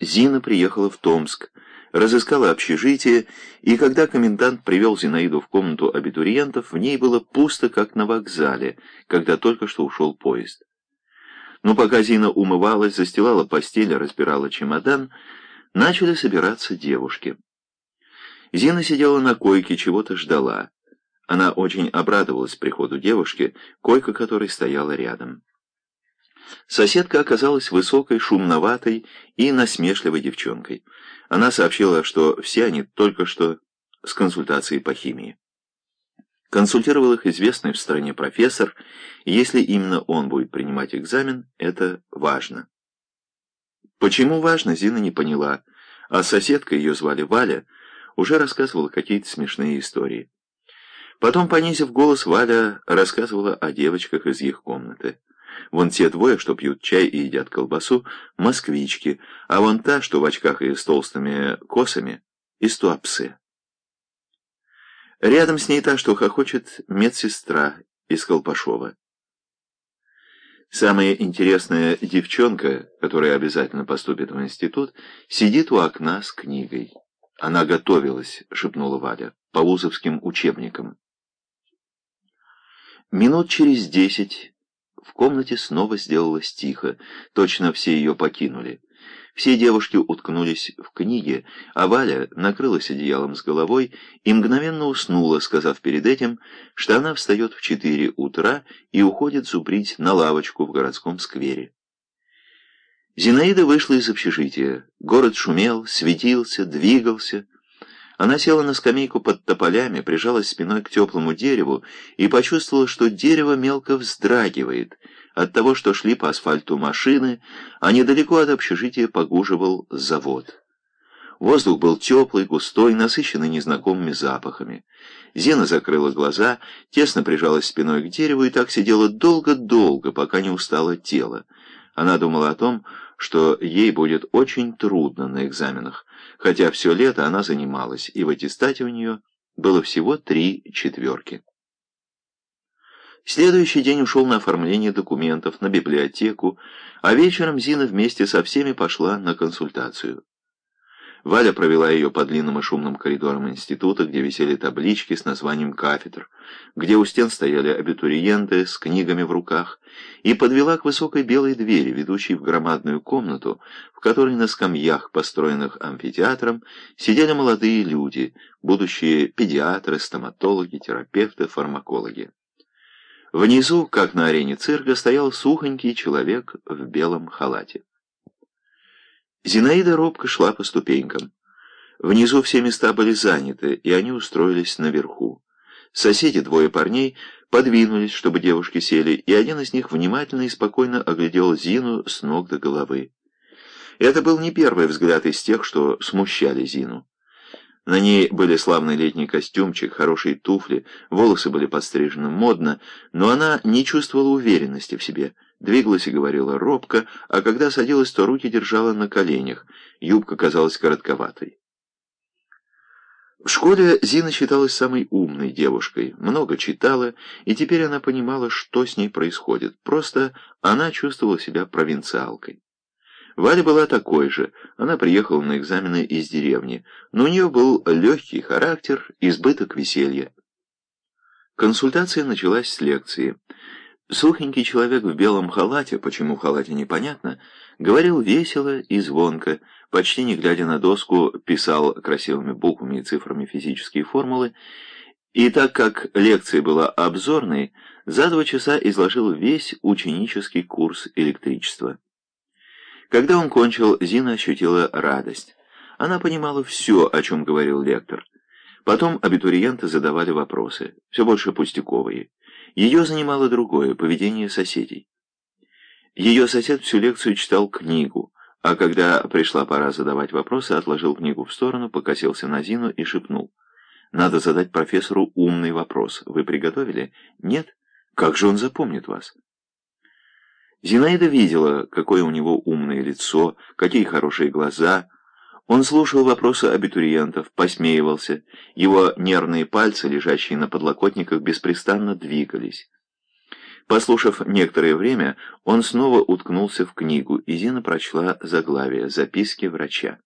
Зина приехала в Томск, разыскала общежитие, и когда комендант привел Зинаиду в комнату абитуриентов, в ней было пусто, как на вокзале, когда только что ушел поезд. Но пока Зина умывалась, застилала постель, разбирала чемодан, начали собираться девушки. Зина сидела на койке, чего-то ждала. Она очень обрадовалась приходу девушки, койка которой стояла рядом. Соседка оказалась высокой, шумноватой и насмешливой девчонкой. Она сообщила, что все они только что с консультацией по химии. Консультировал их известный в стране профессор, и если именно он будет принимать экзамен, это важно. Почему важно, Зина не поняла, а соседка, ее звали Валя, уже рассказывала какие-то смешные истории. Потом, понизив голос, Валя рассказывала о девочках из их комнаты. Вон те двое, что пьют чай и едят колбасу, москвички, а вон та, что в очках и с толстыми косами, из туапсы. Рядом с ней та, что хохочет медсестра из Колпашова. Самая интересная девчонка, которая обязательно поступит в институт, сидит у окна с книгой. Она готовилась, шепнула Валя, по вузовским учебникам. Минут через десять в комнате снова сделалось тихо, точно все ее покинули. Все девушки уткнулись в книги, а Валя накрылась одеялом с головой и мгновенно уснула, сказав перед этим, что она встает в четыре утра и уходит зубрить на лавочку в городском сквере. Зинаида вышла из общежития. Город шумел, светился, двигался. Она села на скамейку под тополями, прижалась спиной к теплому дереву и почувствовала, что дерево мелко вздрагивает от того, что шли по асфальту машины, а недалеко от общежития погуживал завод. Воздух был теплый, густой, насыщенный незнакомыми запахами. Зена закрыла глаза, тесно прижалась спиной к дереву и так сидела долго-долго, пока не устало тело. Она думала о том, что ей будет очень трудно на экзаменах, хотя все лето она занималась, и в аттестате у нее было всего три четверки. Следующий день ушел на оформление документов, на библиотеку, а вечером Зина вместе со всеми пошла на консультацию. Валя провела ее по длинным и шумным коридорам института, где висели таблички с названием кафедр, где у стен стояли абитуриенты с книгами в руках, и подвела к высокой белой двери, ведущей в громадную комнату, в которой на скамьях, построенных амфитеатром, сидели молодые люди, будущие педиатры, стоматологи, терапевты, фармакологи. Внизу, как на арене цирка, стоял сухонький человек в белом халате. Зинаида робко шла по ступенькам. Внизу все места были заняты, и они устроились наверху. Соседи, двое парней, подвинулись, чтобы девушки сели, и один из них внимательно и спокойно оглядел Зину с ног до головы. Это был не первый взгляд из тех, что смущали Зину. На ней были славный летний костюмчик, хорошие туфли, волосы были подстрижены модно, но она не чувствовала уверенности в себе – Двигалась и говорила робко, а когда садилась, то руки держала на коленях. Юбка казалась коротковатой. В школе Зина считалась самой умной девушкой, много читала, и теперь она понимала, что с ней происходит. Просто она чувствовала себя провинциалкой. Валя была такой же, она приехала на экзамены из деревни, но у нее был легкий характер, избыток веселья. Консультация началась с лекции. Сухенький человек в белом халате, почему халате непонятно, говорил весело и звонко, почти не глядя на доску, писал красивыми буквами и цифрами физические формулы, и так как лекция была обзорной, за два часа изложил весь ученический курс электричества. Когда он кончил, Зина ощутила радость. Она понимала все, о чем говорил лектор. Потом абитуриенты задавали вопросы, все больше пустяковые. Ее занимало другое – поведение соседей. Ее сосед всю лекцию читал книгу, а когда пришла пора задавать вопросы, отложил книгу в сторону, покосился на Зину и шепнул. «Надо задать профессору умный вопрос. Вы приготовили? Нет? Как же он запомнит вас?» Зинаида видела, какое у него умное лицо, какие хорошие глаза – он слушал вопросы абитуриентов, посмеивался. Его нервные пальцы, лежащие на подлокотниках, беспрестанно двигались. Послушав некоторое время, он снова уткнулся в книгу, и Зина прочла заглавие «Записки врача».